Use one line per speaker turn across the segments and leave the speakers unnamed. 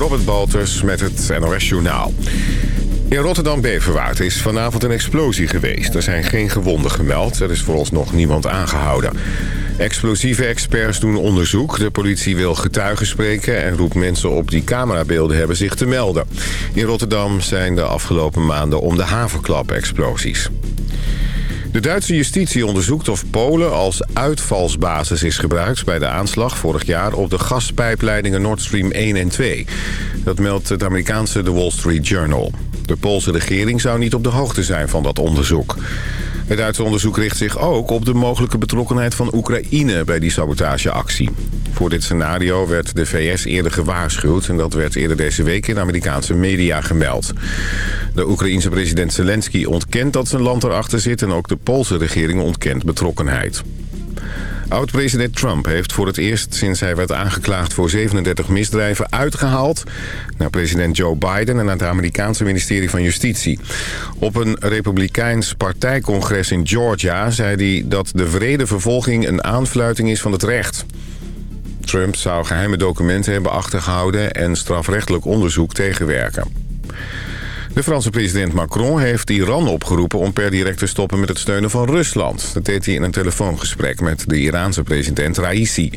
Robert Balters met het NOS Journaal. In Rotterdam-Beverwaard is vanavond een explosie geweest. Er zijn geen gewonden gemeld. Er is vooralsnog niemand aangehouden. Explosieve experts doen onderzoek. De politie wil getuigen spreken en roept mensen op die camerabeelden hebben zich te melden. In Rotterdam zijn de afgelopen maanden om de haverklap explosies. De Duitse justitie onderzoekt of Polen als uitvalsbasis is gebruikt... bij de aanslag vorig jaar op de gaspijpleidingen Nord Stream 1 en 2. Dat meldt het Amerikaanse The Wall Street Journal. De Poolse regering zou niet op de hoogte zijn van dat onderzoek. Het Duitse onderzoek richt zich ook op de mogelijke betrokkenheid van Oekraïne bij die sabotageactie. Voor dit scenario werd de VS eerder gewaarschuwd... en dat werd eerder deze week in Amerikaanse media gemeld. De Oekraïense president Zelensky ontkent dat zijn land erachter zit... en ook de Poolse regering ontkent betrokkenheid. Oud-president Trump heeft voor het eerst sinds hij werd aangeklaagd voor 37 misdrijven uitgehaald naar president Joe Biden en het Amerikaanse ministerie van Justitie. Op een republikeins partijcongres in Georgia zei hij dat de vrede vervolging een aanfluiting is van het recht. Trump zou geheime documenten hebben achtergehouden en strafrechtelijk onderzoek tegenwerken. De Franse president Macron heeft Iran opgeroepen om per direct te stoppen met het steunen van Rusland. Dat deed hij in een telefoongesprek met de Iraanse president Raisi.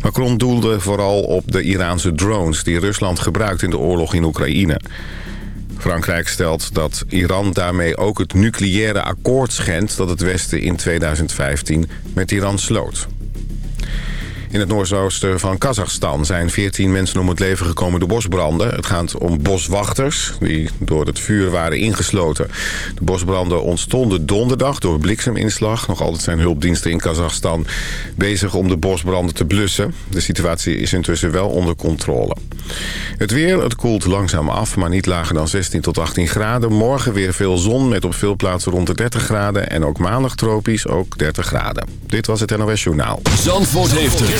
Macron doelde vooral op de Iraanse drones die Rusland gebruikt in de oorlog in Oekraïne. Frankrijk stelt dat Iran daarmee ook het nucleaire akkoord schendt... dat het Westen in 2015 met Iran sloot. In het noordoosten van Kazachstan zijn 14 mensen om het leven gekomen door bosbranden. Het gaat om boswachters die door het vuur waren ingesloten. De bosbranden ontstonden donderdag door blikseminslag. Nog altijd zijn hulpdiensten in Kazachstan bezig om de bosbranden te blussen. De situatie is intussen wel onder controle. Het weer, het koelt langzaam af, maar niet lager dan 16 tot 18 graden. Morgen weer veel zon met op veel plaatsen rond de 30 graden. En ook maandag tropisch, ook 30 graden. Dit was het NOS Journaal.
Zandvoort heeft het.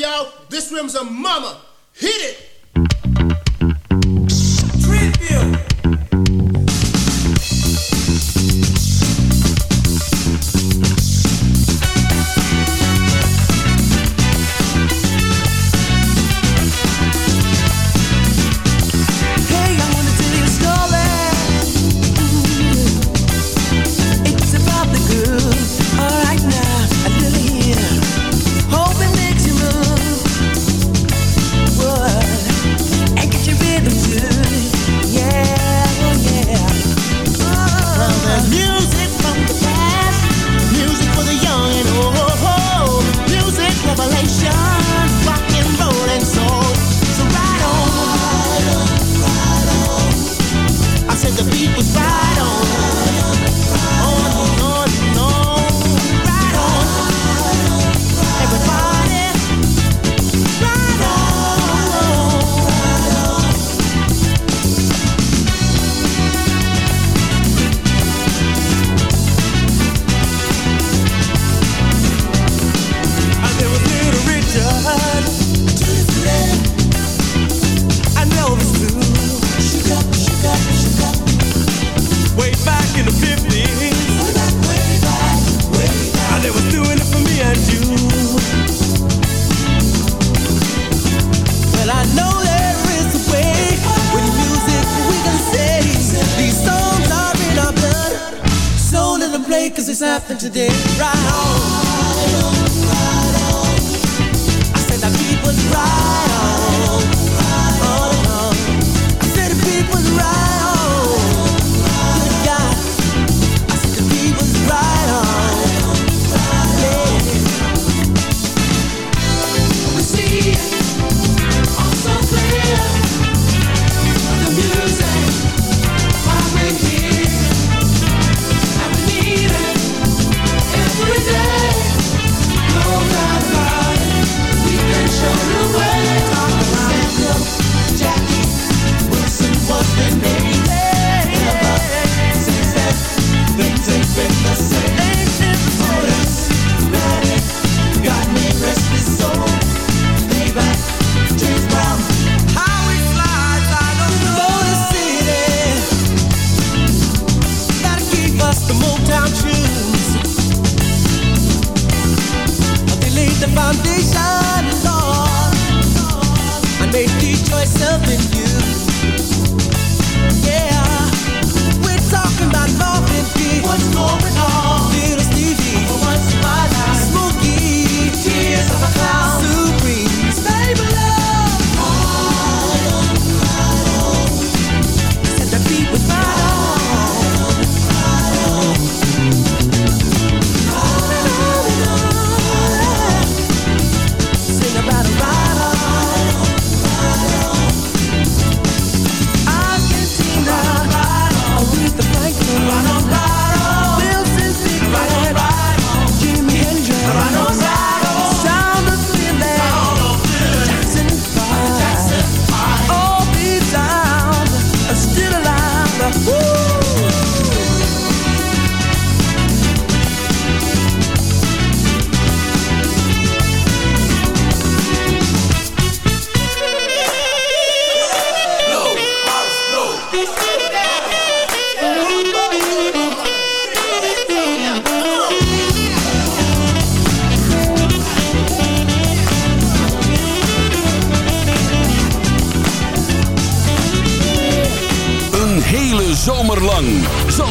y'all. This rim's a mama. Hit it. Trivia.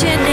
The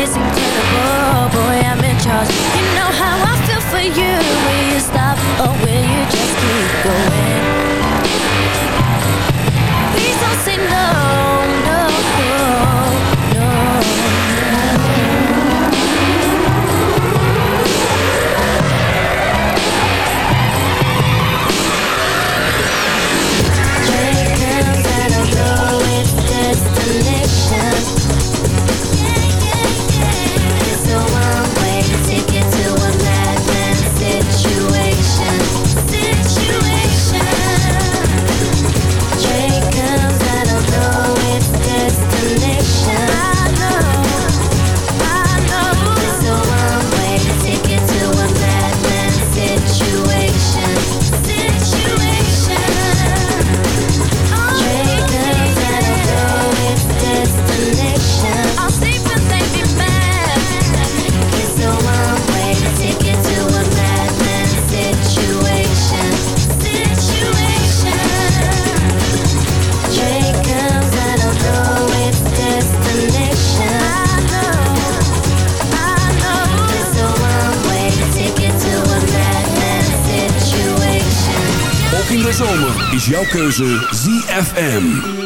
jouw ZFM.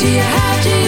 Do you, how do you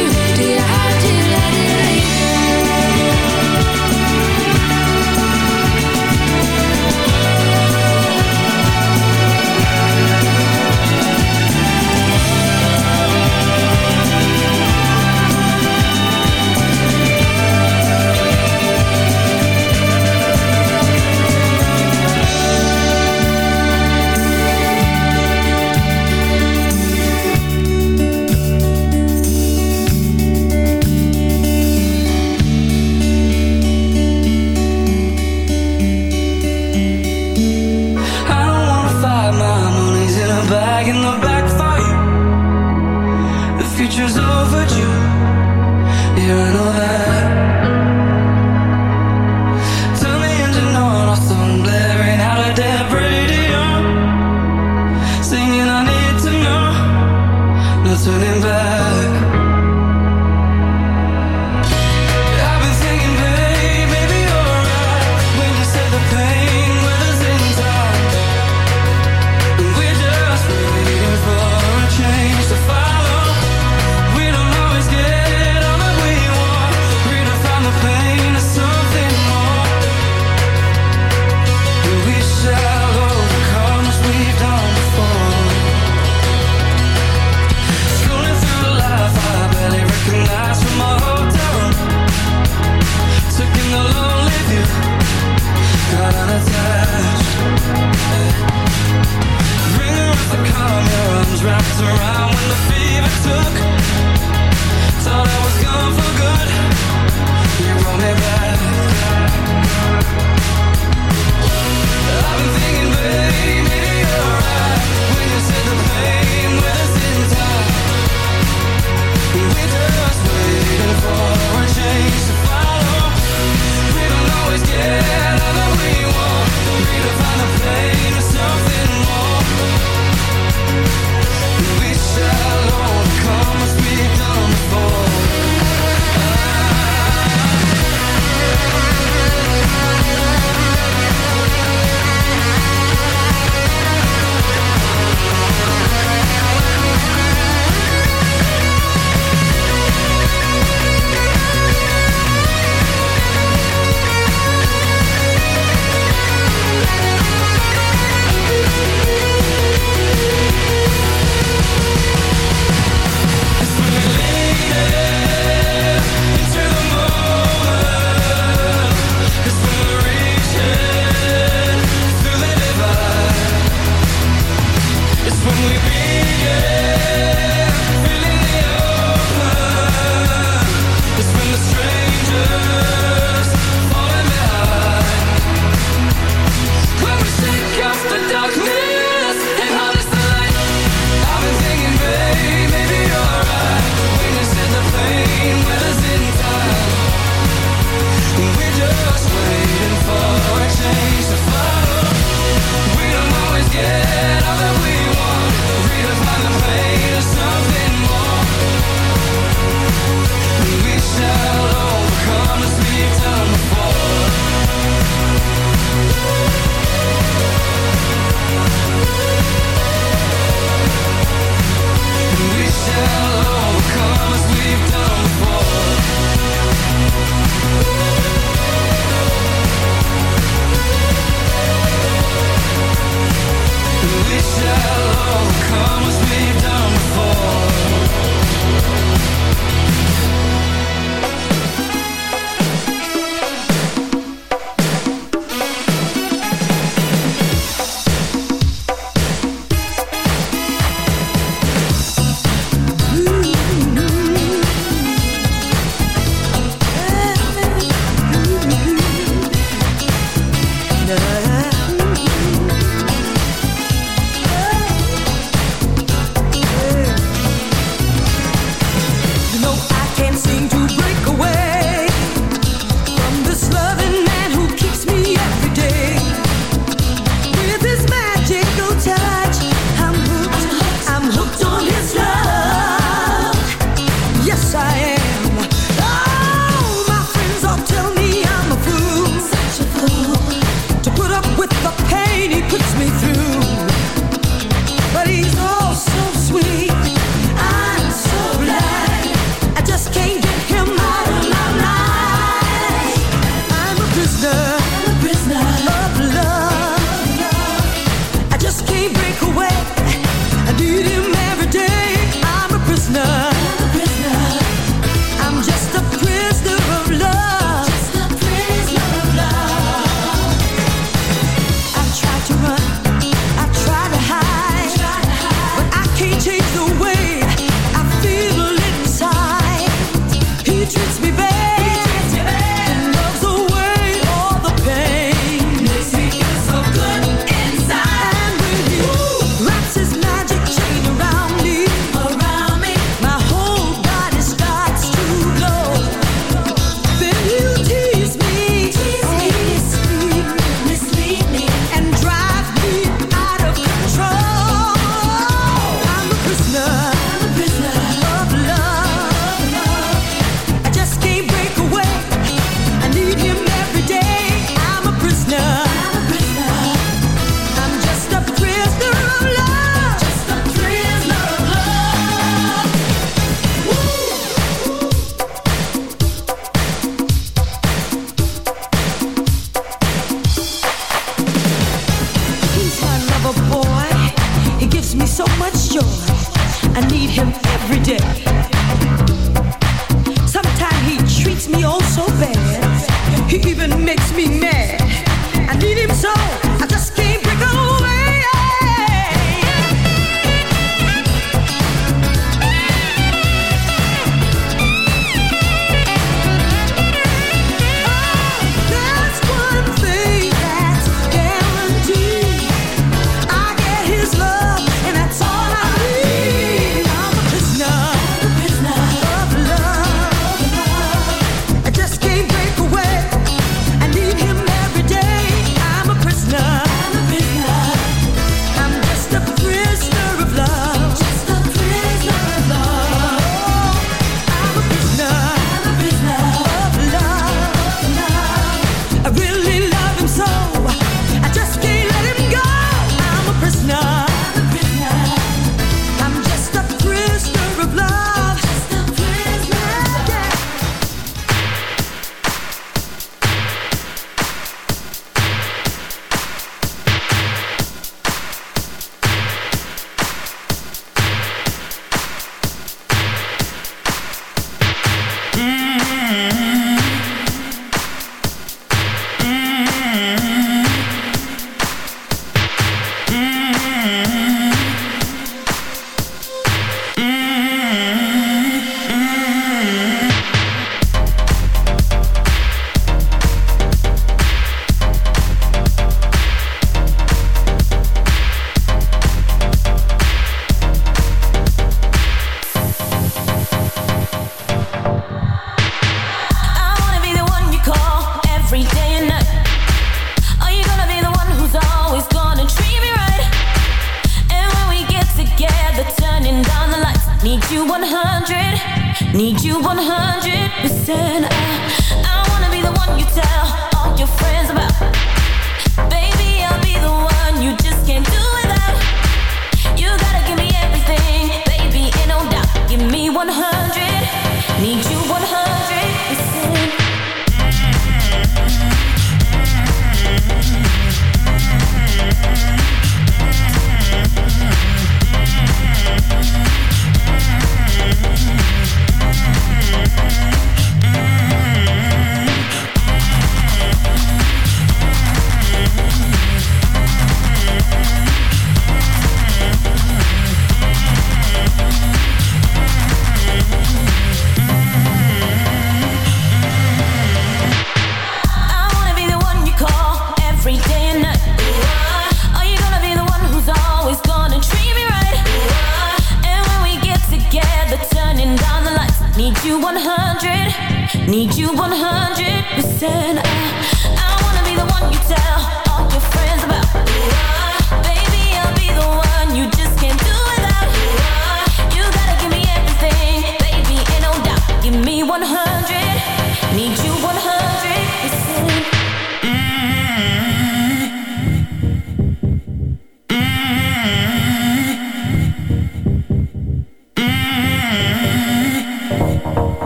Need you
100%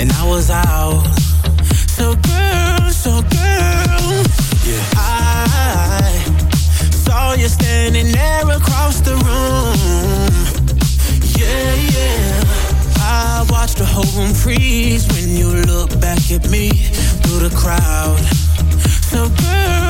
and I was out. So girl, so girl, yeah. I saw you standing there across the room. Yeah, yeah. I watched the whole room freeze when you looked back at me through the crowd. So girl.